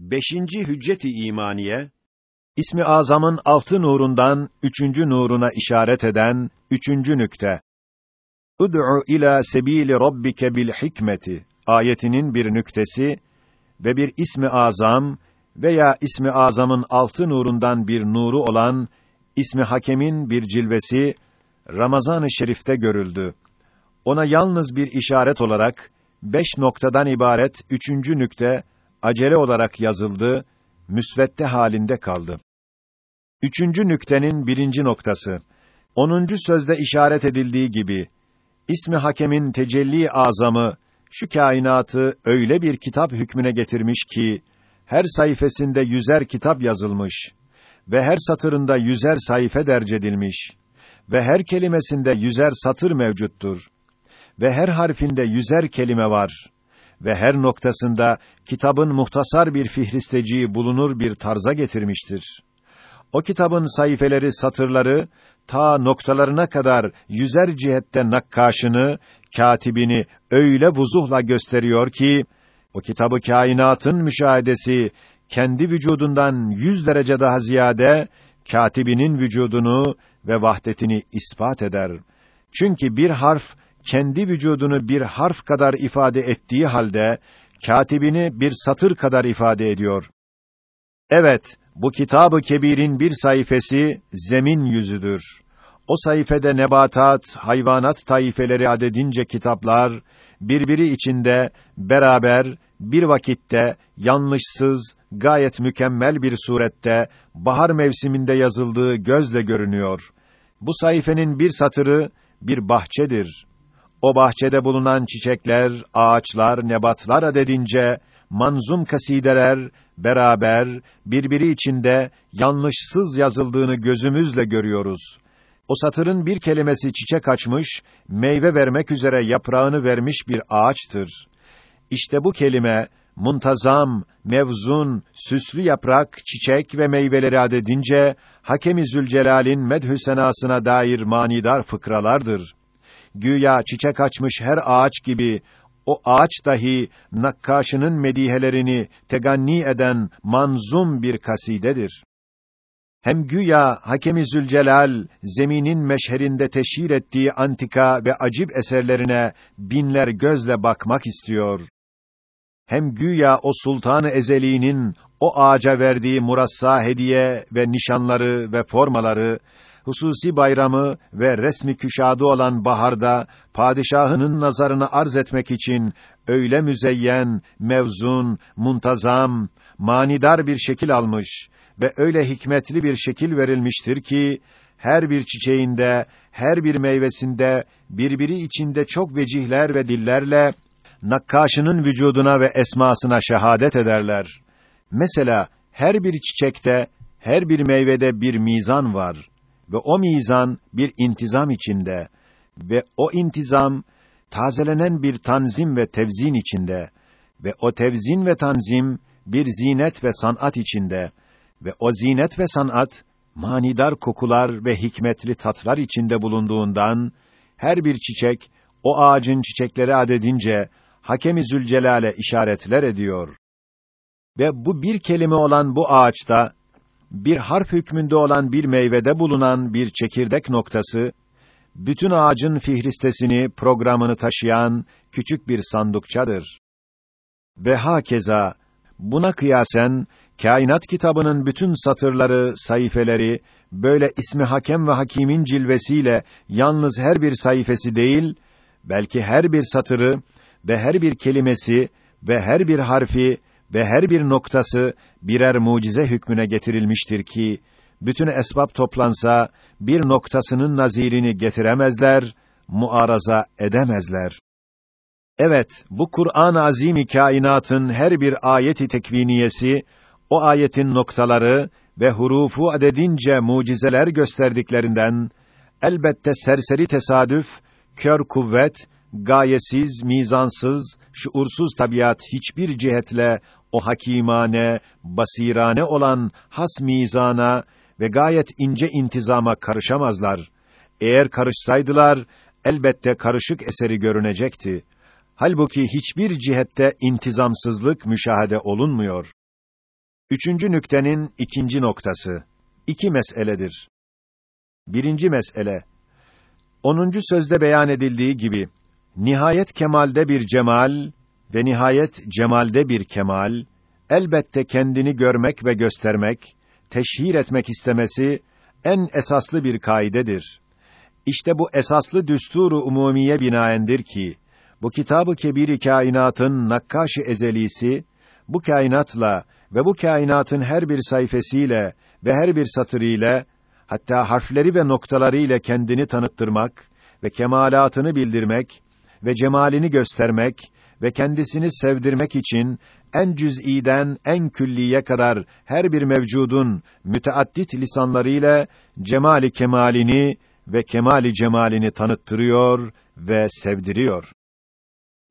Beşinci hücceti imaniye, İsmi Azam'ın altı nurundan üçüncü nuruna işaret eden üçüncü nükte. Ud'u ila sebili rabbike bil hikmeti ayetinin bir nüktesi ve bir ismi azam veya ismi azamın altı nurundan bir nuru olan ismi hakemin bir cilvesi Ramazan-ı Şerif'te görüldü. Ona yalnız bir işaret olarak beş noktadan ibaret üçüncü nükte acele olarak yazıldı, müsvedde halinde kaldı. Üçüncü nüktenin birinci noktası. Onuncu sözde işaret edildiği gibi, ismi hakemin tecelli azamı, şu kainatı öyle bir kitap hükmüne getirmiş ki, her sayfasında yüzer kitap yazılmış ve her satırında yüzer sayfa derc edilmiş ve her kelimesinde yüzer satır mevcuttur ve her harfinde yüzer kelime var ve her noktasında kitabın muhtasar bir fihristeciği bulunur bir tarza getirmiştir. O kitabın sayfeleri, satırları ta noktalarına kadar yüzer cihette nakkaşını, katibini öyle vuzuhla gösteriyor ki o kitabı kainatın müşahedesi kendi vücudundan yüz derece daha ziyade katibinin vücudunu ve vahdetini ispat eder. Çünkü bir harf kendi vücudunu bir harf kadar ifade ettiği halde katibini bir satır kadar ifade ediyor. Evet, bu kitabı kebirin bir sayfası zemin yüzüdür. O sayfede nebatat, hayvanat taifeleri adedince kitaplar birbiri içinde beraber bir vakitte yanlışsız, gayet mükemmel bir surette bahar mevsiminde yazıldığı gözle görünüyor. Bu sayfenin bir satırı bir bahçedir. O bahçede bulunan çiçekler, ağaçlar, nebatlar adedince manzum kasideler beraber birbiri içinde yanlışsız yazıldığını gözümüzle görüyoruz. O satırın bir kelimesi çiçek açmış, meyve vermek üzere yaprağını vermiş bir ağaçtır. İşte bu kelime muntazam, mevzun, süslü yaprak, çiçek ve meyveleri adedince Hakem-i Zülcelal'in medhü senasına dair manidar fıkralardır. Güya çiçek açmış her ağaç gibi o ağaç dahi nakkaşının medihelerini teganni eden manzum bir kasidedir. Hem güya Hakem-i Zülcelal zeminin meşherinde teşhir ettiği antika ve acib eserlerine binler gözle bakmak istiyor. Hem güya o sultan-ı ezeliğinin o ağaca verdiği murassa hediye ve nişanları ve formaları hususi bayramı ve resmi küşadı olan baharda padişahının nazarını arz etmek için öyle müzeyyen, mevzun, muntazam, manidar bir şekil almış ve öyle hikmetli bir şekil verilmiştir ki her bir çiçeğinde, her bir meyvesinde birbiri içinde çok vecihler ve dillerle nakkaşının vücuduna ve esmasına şehadet ederler. Mesela her bir çiçekte, her bir meyvede bir mizan var ve o mizan bir intizam içinde ve o intizam tazelenen bir tanzim ve tevzin içinde ve o tevzin ve tanzim bir zinet ve sanat içinde ve o zinet ve sanat manidar kokular ve hikmetli tatlar içinde bulunduğundan her bir çiçek o ağacın çiçekleri adedince Hakemi Zülcelal'e işaretler ediyor. Ve bu bir kelime olan bu ağaçta bir harf hükmünde olan bir meyvede bulunan bir çekirdek noktası bütün ağacın fihristesini, programını taşıyan küçük bir sandukçadır. Ve hakeza buna kıyasen kainat kitabının bütün satırları, sayfeleri böyle ismi hakem ve hakimin cilvesiyle yalnız her bir sayfası değil, belki her bir satırı ve her bir kelimesi ve her bir harfi ve her bir noktası birer mucize hükmüne getirilmiştir ki bütün esbab toplansa bir noktasının nazirini getiremezler, muaraza edemezler. Evet, bu Kur'an-ı Azim kainatın her bir ayeti tekviniyesi o ayetin noktaları ve hurufu adedince mucizeler gösterdiklerinden elbette serseri tesadüf, kör kuvvet, gayesiz, mizansız, şuursuz tabiat hiçbir cihetle o hakimane, basirane olan has mizana ve gayet ince intizama karışamazlar. Eğer karışsaydılar, elbette karışık eseri görünecekti. Halbuki hiçbir cihette intizamsızlık müşahede olunmuyor. Üçüncü nüktenin ikinci noktası. iki meseledir. Birinci mesele. Onuncu sözde beyan edildiği gibi, nihayet kemalde bir cemal ve nihayet cemalde bir kemal, elbette kendini görmek ve göstermek, teşhir etmek istemesi, en esaslı bir kaidedir. İşte bu esaslı düsturu umumiye binaendir ki, bu kitabı kebiri kainatın nakkaş-ı ezelisi, bu kainatla ve bu kainatın her bir sayfasıyla ve her bir satırıyla, hatta harfleri ve noktalarıyla kendini tanıttırmak ve kemalatını bildirmek ve cemalini göstermek ve kendisini sevdirmek için en cüz'iden en külliye kadar her bir mevcudun müteaddit lisanlarıyla cemali kemalini ve kemali cemalini tanıttırıyor ve sevdiriyor.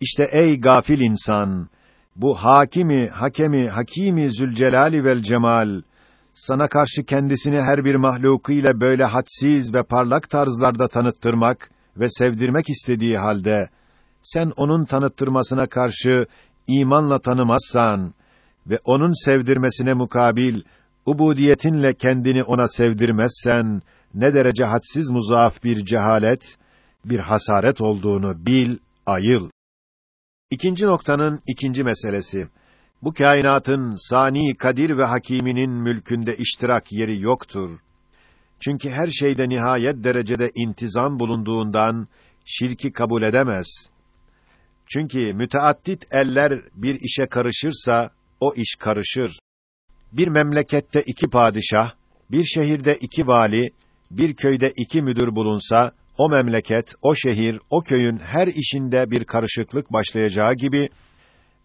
İşte ey gafil insan, bu hakimi, hakemi, hakimi zülcelali vel cemal, sana karşı kendisini her bir mahlukuyla böyle hadsiz ve parlak tarzlarda tanıttırmak ve sevdirmek istediği halde, sen onun tanıttırmasına karşı imanla tanımazsan ve onun sevdirmesine mukabil ubudiyetinle kendini ona sevdirmezsen ne derece hadsiz muzaaf bir cehalet, bir hasaret olduğunu bil, ayıl. İkinci noktanın ikinci meselesi. Bu kainatın sani kadir ve hakiminin mülkünde iştirak yeri yoktur. Çünkü her şeyde nihayet derecede intizam bulunduğundan şirki kabul edemez. Çünkü müteaddit eller bir işe karışırsa o iş karışır. Bir memlekette iki padişah, bir şehirde iki vali, bir köyde iki müdür bulunsa o memleket, o şehir, o köyün her işinde bir karışıklık başlayacağı gibi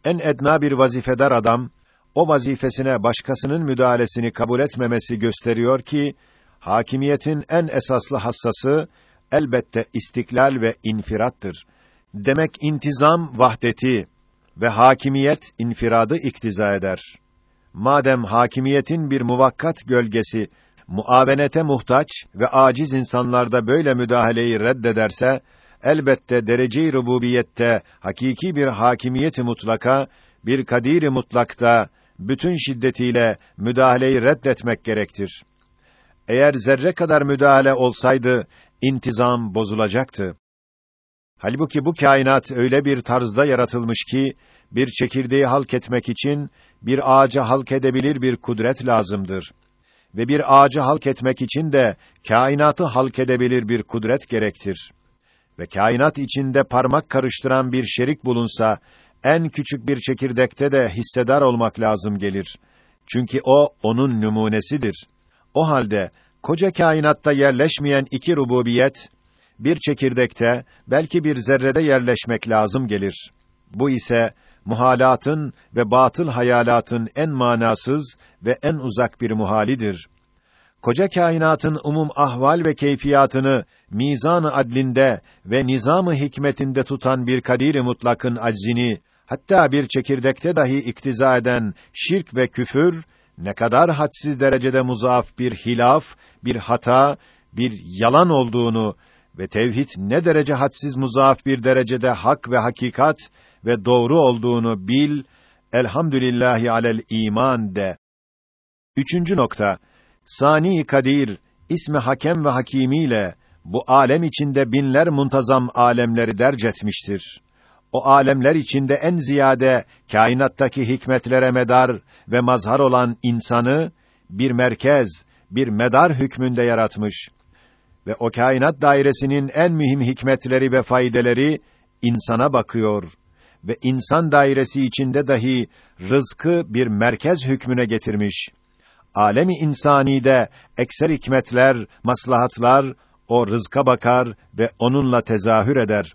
en edna bir vazifedar adam o vazifesine başkasının müdahalesini kabul etmemesi gösteriyor ki hakimiyetin en esaslı hassası elbette istiklal ve infirattır. Demek intizam vahdeti ve hakimiyet infiradı iktiza eder. Madem hakimiyetin bir muvakkat gölgesi muavenete muhtaç ve aciz insanlarda böyle müdahaleyi reddederse elbette derece-i rububiyette hakiki bir hakimiyeti mutlaka bir kadiri mutlakta bütün şiddetiyle müdahaleyi reddetmek gerektir. Eğer zerre kadar müdahale olsaydı intizam bozulacaktı. Halbuki bu kainat öyle bir tarzda yaratılmış ki bir çekirdeği halk etmek için bir ağaca halk edebilir bir kudret lazımdır ve bir ağacı halk etmek için de kainatı halk edebilir bir kudret gerektir. Ve kainat içinde parmak karıştıran bir şerik bulunsa, en küçük bir çekirdekte de hissedar olmak lazım gelir. Çünkü o, onun numunesidir. O halde, koca kainatta yerleşmeyen iki rububiyet, bir çekirdekte, belki bir zerrede yerleşmek lazım gelir. Bu ise, muhalatın ve batıl hayalatın en manasız ve en uzak bir muhalidir. Koca kainatın umum ahval ve keyfiyatını mizan-ı adlinde ve nizam-ı hikmetinde tutan bir kadir-i mutlakın aczini hatta bir çekirdekte dahi iktiza eden şirk ve küfür ne kadar hadsiz derecede muzaaf bir hilaf, bir hata, bir yalan olduğunu ve tevhid ne derece hadsiz muzaaf bir derecede hak ve hakikat ve doğru olduğunu bil, elhamdülillahi alel iman de. Üçüncü nokta, Sani Kadir, ismi Hakem ve Hakimiyle, bu alem içinde binler muntazam alemleri derc etmiştir. O alemler içinde en ziyade kainattaki hikmetlere medar ve mazhar olan insanı bir merkez, bir medar hükmünde yaratmış ve o kainat dairesinin en mühim hikmetleri ve faydeleri insana bakıyor. Ve insan dairesi içinde dahi rızkı bir merkez hükmüne getirmiş. Alemi insanide ekser hikmetler, maslahatlar o rızka bakar ve onunla tezahür eder.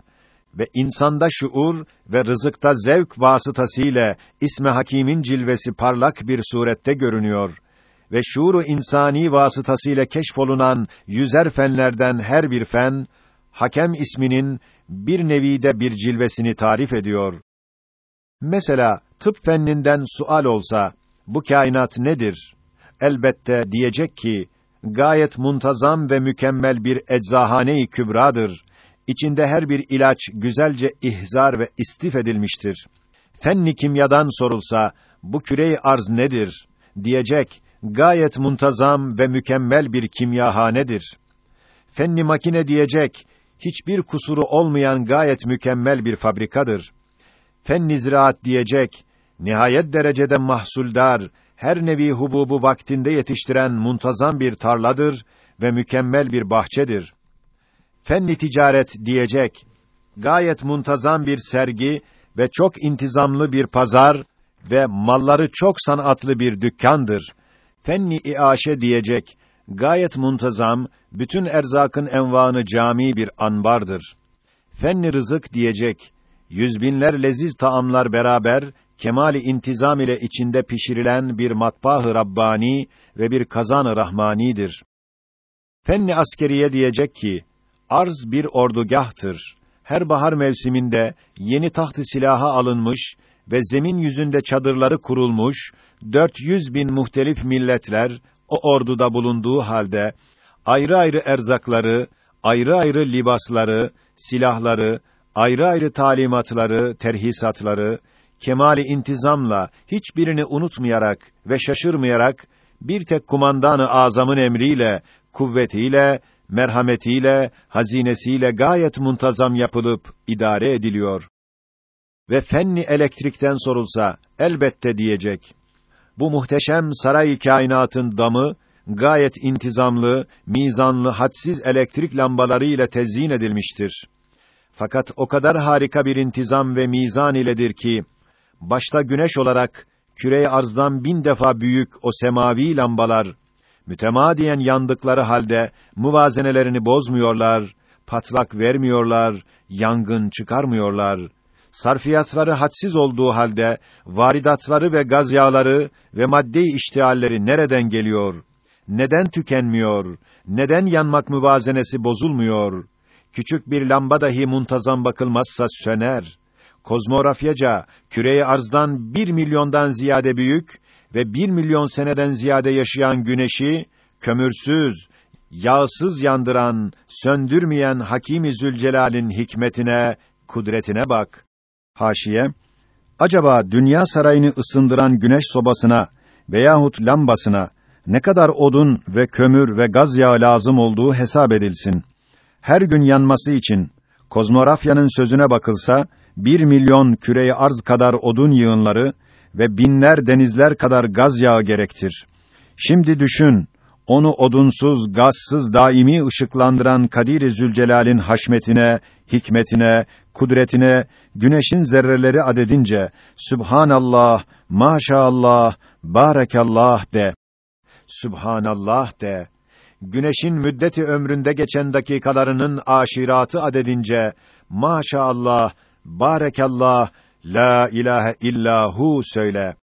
Ve insanda şuur ve rızıkta zevk vasıtasıyla ismi hakimin cilvesi parlak bir surette görünüyor ve şuuru insani vasıtasıyla keşfolunan yüzer fenlerden her bir fen hakem isminin bir nevide bir cilvesini tarif ediyor. Mesela tıp fenninden sual olsa bu kainat nedir? Elbette diyecek ki gayet muntazam ve mükemmel bir eczahane-i kübradır. İçinde her bir ilaç güzelce ihzar ve istif edilmiştir. Fenni kimyadan sorulsa bu küre arz nedir? diyecek, gayet muntazam ve mükemmel bir kimyahanedir. Fenni makine diyecek, hiçbir kusuru olmayan gayet mükemmel bir fabrikadır. Fenni ziraat diyecek, nihayet derecede mahsuldar, her nevi hububu vaktinde yetiştiren muntazam bir tarladır ve mükemmel bir bahçedir. Fenni ticaret diyecek, gayet muntazam bir sergi ve çok intizamlı bir pazar ve malları çok sanatlı bir dükkandır. Fenni iaşe diyecek, gayet muntazam, bütün erzakın envanı cami bir anbardır. Fenni rızık diyecek, yüz binler leziz taamlar beraber, kemali intizam ile içinde pişirilen bir matbah-ı Rabbani ve bir kazan-ı Rahmanidir. Fenni askeriye diyecek ki, arz bir ordugahtır. Her bahar mevsiminde yeni tahtı silaha alınmış ve zemin yüzünde çadırları kurulmuş, 400 bin muhtelif milletler o orduda bulunduğu halde ayrı ayrı erzakları, ayrı ayrı libasları, silahları, ayrı ayrı talimatları, terhisatları kemali intizamla hiçbirini unutmayarak ve şaşırmayarak bir tek kumandanı azamın emriyle, kuvvetiyle, merhametiyle, hazinesiyle gayet muntazam yapılıp idare ediliyor. Ve fenni elektrikten sorulsa elbette diyecek. Bu muhteşem saray kainatın damı gayet intizamlı, mizanlı, hadsiz elektrik lambaları ile tezyin edilmiştir. Fakat o kadar harika bir intizam ve mizan iledir ki başta güneş olarak küre arzdan bin defa büyük o semavi lambalar mütemadiyen yandıkları halde muvazenelerini bozmuyorlar, patlak vermiyorlar, yangın çıkarmıyorlar. Sarfiyatları hadsiz olduğu halde varidatları ve gaz yağları ve madde iştihalleri nereden geliyor? Neden tükenmiyor? Neden yanmak müvazenesi bozulmuyor? Küçük bir lamba dahi muntazam bakılmazsa söner. Kozmografyaca küreyi arzdan bir milyondan ziyade büyük ve bir milyon seneden ziyade yaşayan güneşi kömürsüz, yağsız yandıran, söndürmeyen Hakim-i Zülcelal'in hikmetine, kudretine bak. Haşiye Acaba dünya sarayını ısındıran güneş sobasına veyahut lambasına ne kadar odun ve kömür ve gaz yağı lazım olduğu hesap edilsin. Her gün yanması için kozmografyanın sözüne bakılsa bir milyon küreyi arz kadar odun yığınları ve binler denizler kadar gaz yağı gerektir. Şimdi düşün, onu odunsuz, gazsız daimi ışıklandıran Kadir-i Zülcelal'in haşmetine, hikmetine, kudretine, güneşin zerreleri adedince, Sübhanallah, maşallah, barakallah de. Sübhanallah de. Güneşin müddeti ömründe geçen dakikalarının aşiratı adedince, maşallah, Barekallah, la ilahe illahu söyle.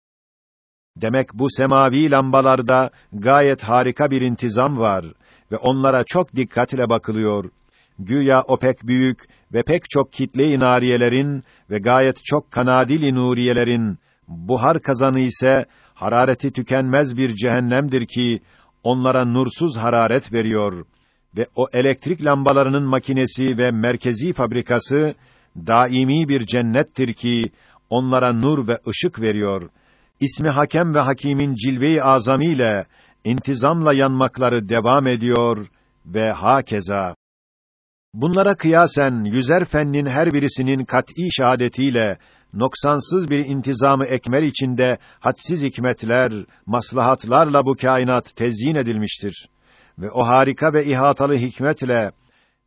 Demek bu semavi lambalarda gayet harika bir intizam var ve onlara çok dikkatle bakılıyor. Güya o pek büyük ve pek çok kitle-i nariyelerin ve gayet çok kanadil-i nuriyelerin buhar kazanı ise harareti tükenmez bir cehennemdir ki onlara nursuz hararet veriyor ve o elektrik lambalarının makinesi ve merkezi fabrikası daimi bir cennettir ki onlara nur ve ışık veriyor. İsmi Hakem ve Hakîm'in cilve-i azamiyle intizamla yanmakları devam ediyor ve hakeza. Bunlara kıyasen yüzer fennin her birisinin kat'î şahadetiyle noksansız bir intizamı ekmel içinde hadsiz hikmetler, maslahatlarla bu kainat tezyin edilmiştir ve o harika ve ihatalı hikmetle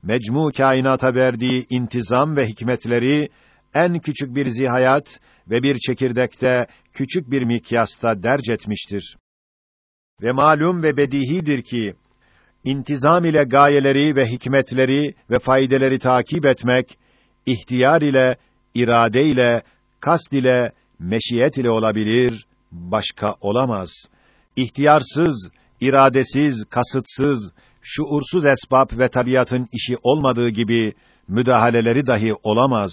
mecmu kainata verdiği intizam ve hikmetleri en küçük bir zihayat ve bir çekirdekte küçük bir mikyasta derc etmiştir. Ve malum ve bedihidir ki intizam ile gayeleri ve hikmetleri ve faydeleri takip etmek ihtiyar ile, irade ile, kast ile, meşiyet ile olabilir, başka olamaz. İhtiyarsız, iradesiz, kasıtsız, şuursuz esbab ve tabiatın işi olmadığı gibi müdahaleleri dahi olamaz.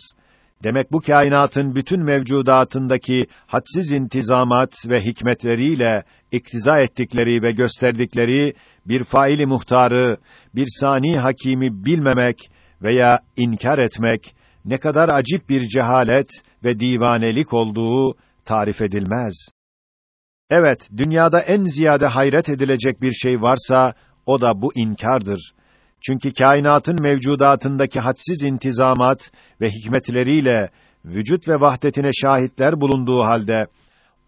Demek bu kainatın bütün mevcudatındaki hadsiz intizamat ve hikmetleriyle iktiza ettikleri ve gösterdikleri bir faili muhtarı, bir sani hakimi bilmemek veya inkar etmek ne kadar acip bir cehalet ve divanelik olduğu tarif edilmez. Evet, dünyada en ziyade hayret edilecek bir şey varsa, o da bu inkardır. Çünkü kainatın mevcudatındaki hadsiz intizamat ve hikmetleriyle vücut ve vahdetine şahitler bulunduğu halde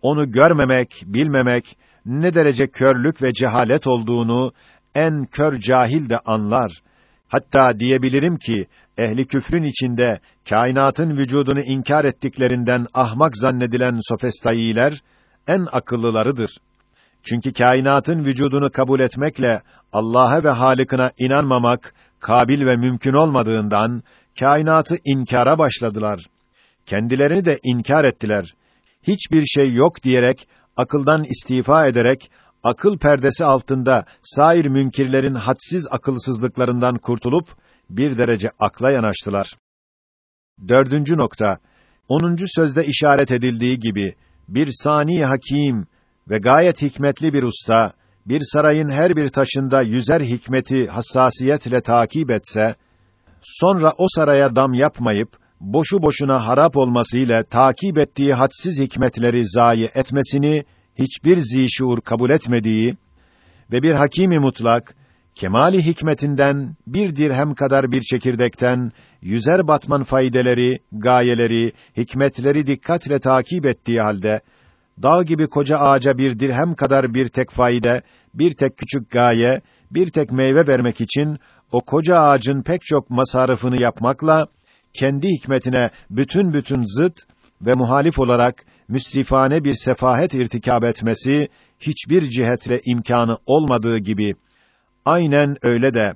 onu görmemek, bilmemek ne derece körlük ve cehalet olduğunu en kör cahil de anlar. Hatta diyebilirim ki ehli küfrün içinde kainatın vücudunu inkar ettiklerinden ahmak zannedilen sofistailer en akıllılarıdır. Çünkü kainatın vücudunu kabul etmekle Allah'a ve Halık'ına inanmamak kabil ve mümkün olmadığından kainatı inkara başladılar. Kendilerini de inkar ettiler. Hiçbir şey yok diyerek akıldan istifa ederek akıl perdesi altında sair münkirlerin hadsiz akılsızlıklarından kurtulup bir derece akla yanaştılar. Dördüncü nokta, onuncu sözde işaret edildiği gibi bir sani hakim ve gayet hikmetli bir usta bir sarayın her bir taşında yüzer hikmeti hassasiyetle takip etse sonra o saraya dam yapmayıp boşu boşuna harap olmasıyla takip ettiği hadsiz hikmetleri zayi etmesini hiçbir zişur kabul etmediği ve bir hakimi mutlak kemali hikmetinden bir dirhem kadar bir çekirdekten yüzer batman faydeleri, gayeleri, hikmetleri dikkatle takip ettiği halde dağ gibi koca ağaca bir dirhem kadar bir tek fayda, bir tek küçük gaye, bir tek meyve vermek için o koca ağacın pek çok masarifını yapmakla kendi hikmetine bütün bütün zıt ve muhalif olarak müsrifane bir sefahet irtikab etmesi hiçbir cihetle imkanı olmadığı gibi aynen öyle de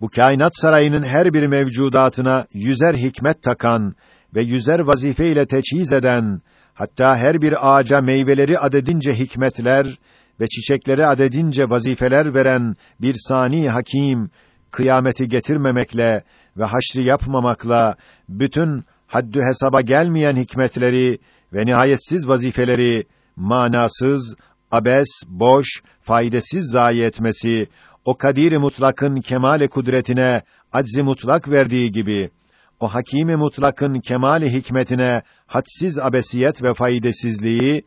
bu kainat sarayının her bir mevcudatına yüzer hikmet takan ve yüzer vazife ile teçhiz eden hatta her bir ağaca meyveleri adedince hikmetler ve çiçekleri adedince vazifeler veren bir sani hakim kıyameti getirmemekle ve haşri yapmamakla bütün haddü hesaba gelmeyen hikmetleri ve nihayetsiz vazifeleri manasız, abes, boş, faydasız zayi etmesi o kadir mutlakın kemale kudretine aczi mutlak verdiği gibi o hakîm mutlakın kemali hikmetine hadsiz abesiyet ve faydasızlığı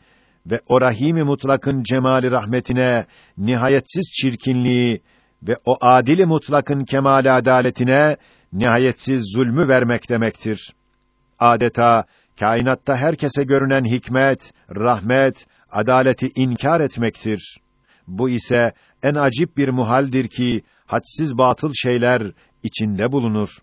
ve o rahîm mutlakın cemali rahmetine nihayetsiz çirkinliği ve o adili mutlakın kemali adaletine nihayetsiz zulmü vermek demektir. Adeta kainatta herkese görünen hikmet, rahmet, adaleti inkar etmektir. Bu ise en acip bir muhaldir ki hadsiz batıl şeyler içinde bulunur.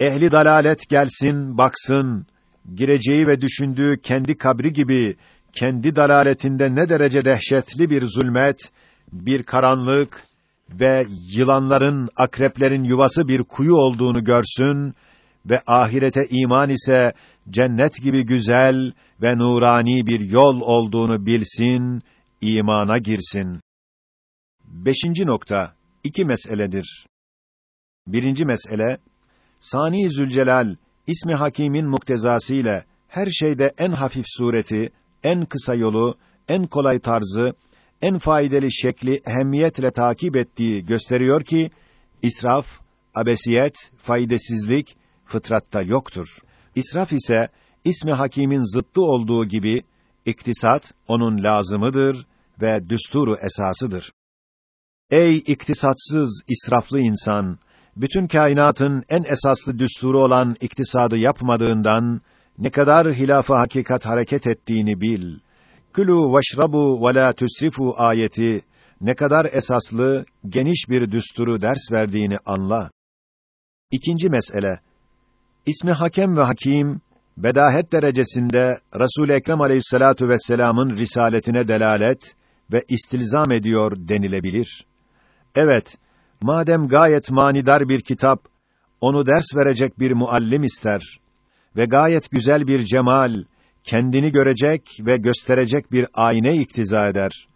Ehli dalalet gelsin, baksın, gireceği ve düşündüğü kendi kabri gibi kendi dalaletinde ne derece dehşetli bir zulmet, bir karanlık ve yılanların, akreplerin yuvası bir kuyu olduğunu görsün ve ahirete iman ise cennet gibi güzel ve nurani bir yol olduğunu bilsin, imana girsin. Beşinci nokta, iki meseledir. Birinci mesele, Sani Zülcelal, ismi Hakîm'in muktezası ile her şeyde en hafif sureti, en kısa yolu, en kolay tarzı, en faydalı şekli ehemmiyetle takip ettiği gösteriyor ki, israf, abesiyet, faydasızlık fıtratta yoktur. İsraf ise ismi hakimin zıttı olduğu gibi iktisat onun lazımıdır ve düsturu esasıdır. Ey iktisatsız, israflı insan, bütün kainatın en esaslı düsturu olan iktisadı yapmadığından ne kadar hilaf hakikat hareket ettiğini bil. Külü veşrabu ve la tusrifu ayeti ne kadar esaslı, geniş bir düsturu ders verdiğini anla. İkinci mesele. İsmi Hakem ve Hakim bedahet derecesinde Resul Ekrem Aleyhissalatu vesselam'ın risaletine delalet ve istilzam ediyor denilebilir. Evet, madem gayet manidar bir kitap, onu ders verecek bir muallim ister ve gayet güzel bir cemal, kendini görecek ve gösterecek bir ayna iktiza eder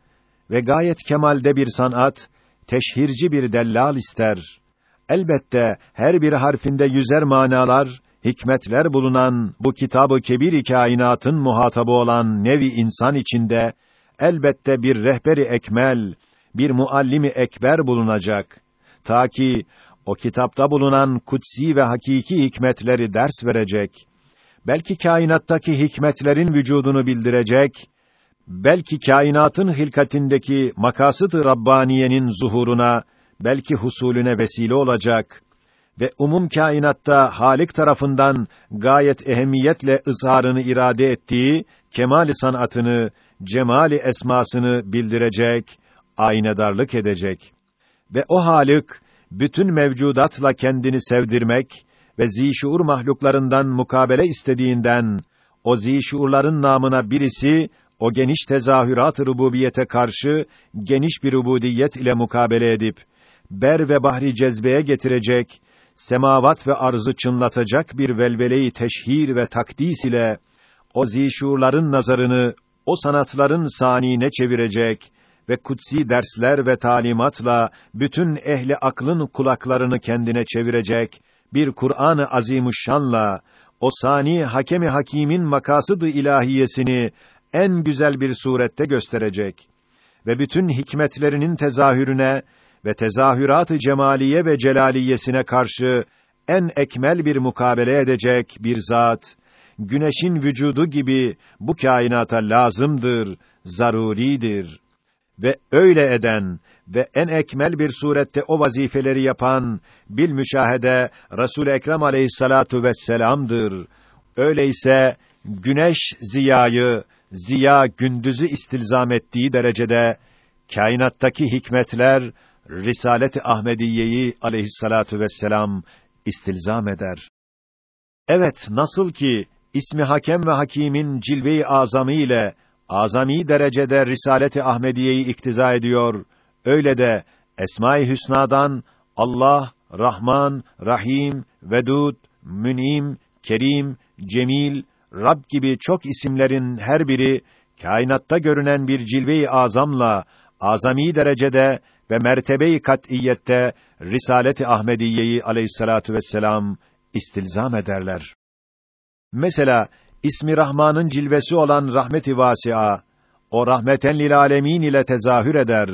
ve gayet kemalde bir sanat, teşhirci bir dellal ister. Elbette her bir harfinde yüzer manalar, hikmetler bulunan bu kitabı kebir kainatın muhatabı olan nevi insan içinde elbette bir rehberi ekmel, bir muallimi ekber bulunacak. Ta ki o kitapta bulunan kutsi ve hakiki hikmetleri ders verecek. Belki kainattaki hikmetlerin vücudunu bildirecek. belki kainatın hilkatindeki makasıt-ı Rabbaniye'nin zuhuruna, belki husulüne vesile olacak ve umum kainatta Halik tarafından gayet ehemmiyetle ızharını irade ettiği kemali sanatını, cemali esmasını bildirecek, aynedarlık edecek. Ve o Halik bütün mevcudatla kendini sevdirmek ve zişuur mahluklarından mukabele istediğinden o zişuurların namına birisi o geniş tezahürat-ı rububiyete karşı geniş bir ubudiyet ile mukabele edip ber ve bahri cezbeye getirecek, semavat ve arzı çınlatacak bir velveleyi teşhir ve takdis ile o zişuurların nazarını o sanatların sanine çevirecek ve kutsi dersler ve talimatla bütün ehli aklın kulaklarını kendine çevirecek bir Kur'an-ı Azimuşşan'la o sani hakemi hakimin makasıdı ilahiyesini en güzel bir surette gösterecek ve bütün hikmetlerinin tezahürüne ve tezahürat-ı cemaliye ve celaliyesine karşı en ekmel bir mukabele edecek bir zat güneşin vücudu gibi bu kainata lazımdır, zaruridir ve öyle eden ve en ekmel bir surette o vazifeleri yapan bil müşahede Resul Ekrem Aleyhissalatu vesselam'dır. Öyleyse güneş ziyayı, ziya gündüzü istilzam ettiği derecede kainattaki hikmetler Risalet-i Ahmediye'yi aleyhissalatu vesselam istilzam eder. Evet, nasıl ki ismi Hakem ve Hakîm'in cilve-i azamı ile azami derecede Risalet-i Ahmediye'yi iktiza ediyor. Öyle de Esma-i Hüsna'dan Allah, Rahman, Rahim, Vedud, Münim, Kerim, Cemil, Rab gibi çok isimlerin her biri kainatta görünen bir cilve-i azamla azami derecede ve mertebe-i kat'iyette Risalet-i Ahmediye'yi aleyhissalatu vesselam istilzam ederler. Mesela ismi Rahman'ın cilvesi olan rahmet-i vasi'a o rahmeten lil alemin ile tezahür eder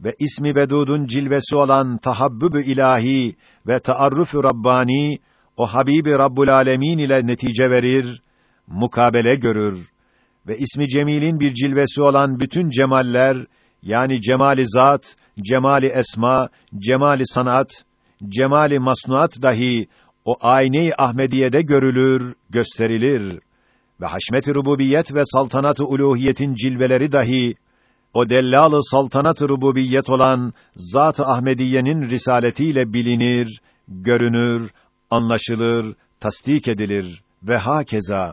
ve ismi Vedud'un cilvesi olan tahabbüb ilahi ve taarruf rabbani o Habibi Rabbul Alemin ile netice verir, mukabele görür ve ismi Cemil'in bir cilvesi olan bütün cemaller yani cemali zat, cemali esma, cemali sanat, cemali masnuat dahi o ayne-i Ahmediye'de görülür, gösterilir ve haşmet-i rububiyet ve saltanat-ı uluhiyetin cilveleri dahi o dellalı saltanat-ı rububiyet olan Zat-ı Ahmediye'nin risaletiyle bilinir, görünür, anlaşılır, tasdik edilir ve hakeza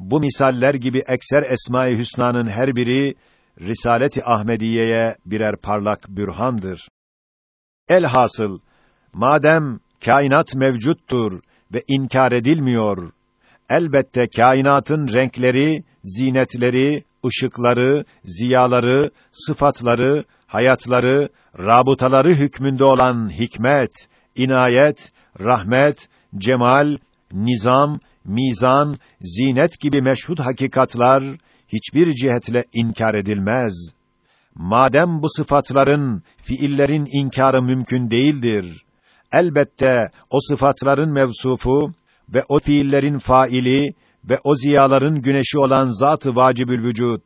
bu misaller gibi ekser esma-i hüsnanın her biri Risalet-i Ahmediye'ye birer parlak bürhandır. Elhasıl madem kainat mevcuttur ve inkar edilmiyor, elbette kainatın renkleri, zinetleri, ışıkları, ziyaları, sıfatları, hayatları, rabıtaları hükmünde olan hikmet, inayet, rahmet, cemal, nizam, mizan, zinet gibi meşhud hakikatlar hiçbir cihetle inkar edilmez. Madem bu sıfatların, fiillerin inkarı mümkün değildir, elbette o sıfatların mevsufu ve o fiillerin faili ve o ziyaların güneşi olan zat-ı vacibül vücut,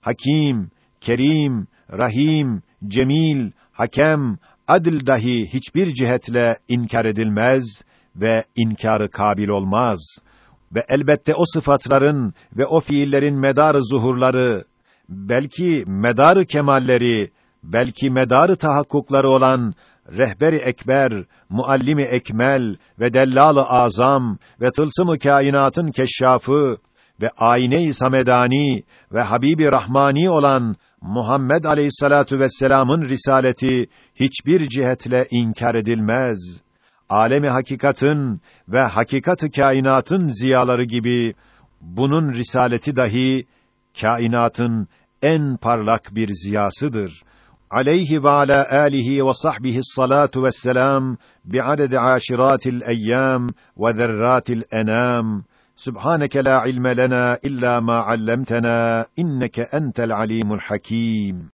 Hakim, Kerim, Rahim, Cemil, Hakem, adil dahi hiçbir cihetle inkar edilmez ve inkarı kabil olmaz. Ve elbette o sıfatların ve o fiillerin medarı zuhurları, belki medarı kemalleri, belki medarı tahakkukları olan rehberi ekber, muallimi ekmel ve dellalı azam ve tılsım-ı kainatın keşşafı ve ayne-i samedani ve habibi rahmani olan Muhammed Aleyhissalatu vesselam'ın risaleti hiçbir cihetle inkar edilmez. Alemi hakikatın ve hakikatı kainatın ziyaları gibi bunun risaleti dahi kainatın en parlak bir ziyasıdır. عليه وعلى آله وصحبه الصلاة والسلام بعدد عاشرات الأيام وذرات الأنام. سبحانك لا علم لنا إلا ما علمتنا إنك أنت العليم الحكيم.